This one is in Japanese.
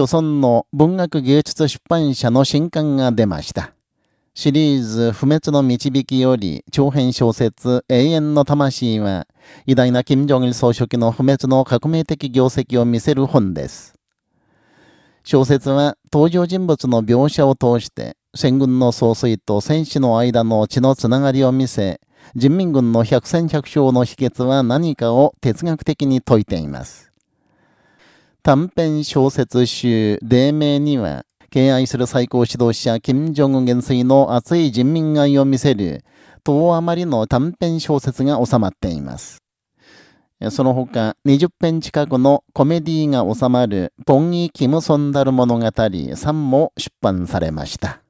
著村の文学芸術出版社の新刊が出ました。シリーズ不滅の導きより長編小説永遠の魂は偉大な金正日総書記の不滅の革命的業績を見せる本です。小説は登場人物の描写を通して戦軍の総帥と戦士の間の血のつながりを見せ、人民軍の百戦百勝の秘訣は何かを哲学的に説いています。短編小説集、黎明には、敬愛する最高指導者、金正恩元帥の熱い人民愛を見せる、遠余りの短編小説が収まっています。その他、20編近くのコメディが収まる、ポンギ・キム・ソンダル物語3も出版されました。